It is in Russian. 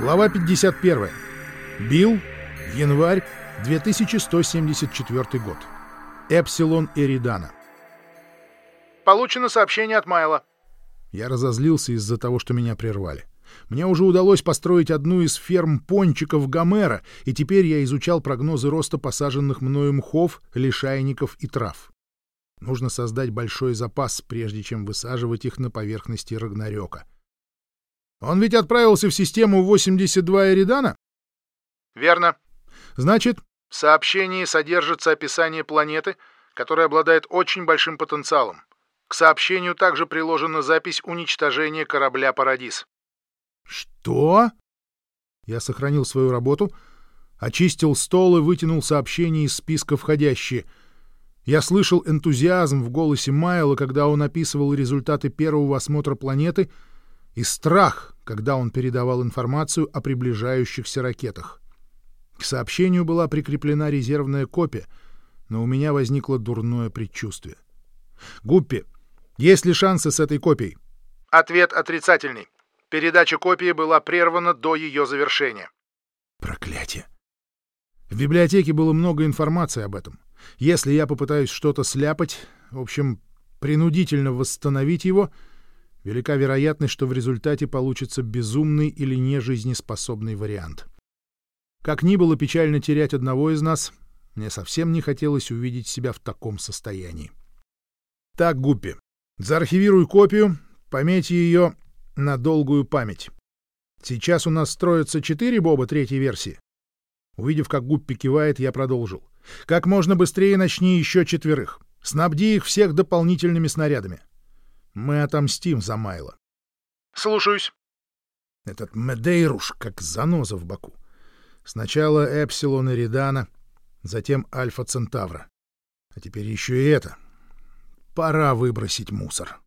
Глава 51. Билл. Январь 2174 год. Эпсилон Эридана. Получено сообщение от Майла. Я разозлился из-за того, что меня прервали. Мне уже удалось построить одну из ферм пончиков Гомера, и теперь я изучал прогнозы роста посаженных мною мхов, лишайников и трав. Нужно создать большой запас, прежде чем высаживать их на поверхности Рагнарёка. Он ведь отправился в систему 82 Эридана? Верно. Значит, В сообщении содержится описание планеты, которая обладает очень большим потенциалом. К сообщению также приложена запись уничтожения корабля «Парадис». что? Я сохранил свою работу, очистил стол и вытянул сообщение из списка входящие. Я слышал энтузиазм в голосе Майла, когда он описывал результаты первого осмотра планеты, и страх, когда он передавал информацию о приближающихся ракетах. К сообщению была прикреплена резервная копия, но у меня возникло дурное предчувствие. «Гуппи, есть ли шансы с этой копией?» Ответ отрицательный. Передача копии была прервана до ее завершения. Проклятие. В библиотеке было много информации об этом. Если я попытаюсь что-то сляпать, в общем, принудительно восстановить его, велика вероятность, что в результате получится безумный или нежизнеспособный вариант. Как ни было печально терять одного из нас, мне совсем не хотелось увидеть себя в таком состоянии. Так, Гуппи, заархивируй копию, пометь ее на долгую память. Сейчас у нас строятся четыре боба третьей версии. Увидев, как Гуппи кивает, я продолжил. Как можно быстрее начни еще четверых. Снабди их всех дополнительными снарядами. Мы отомстим за Майла. Слушаюсь. Этот Медейруш как заноза в боку. Сначала Эпсилон Эридана, затем Альфа Центавра. А теперь еще и это. Пора выбросить мусор.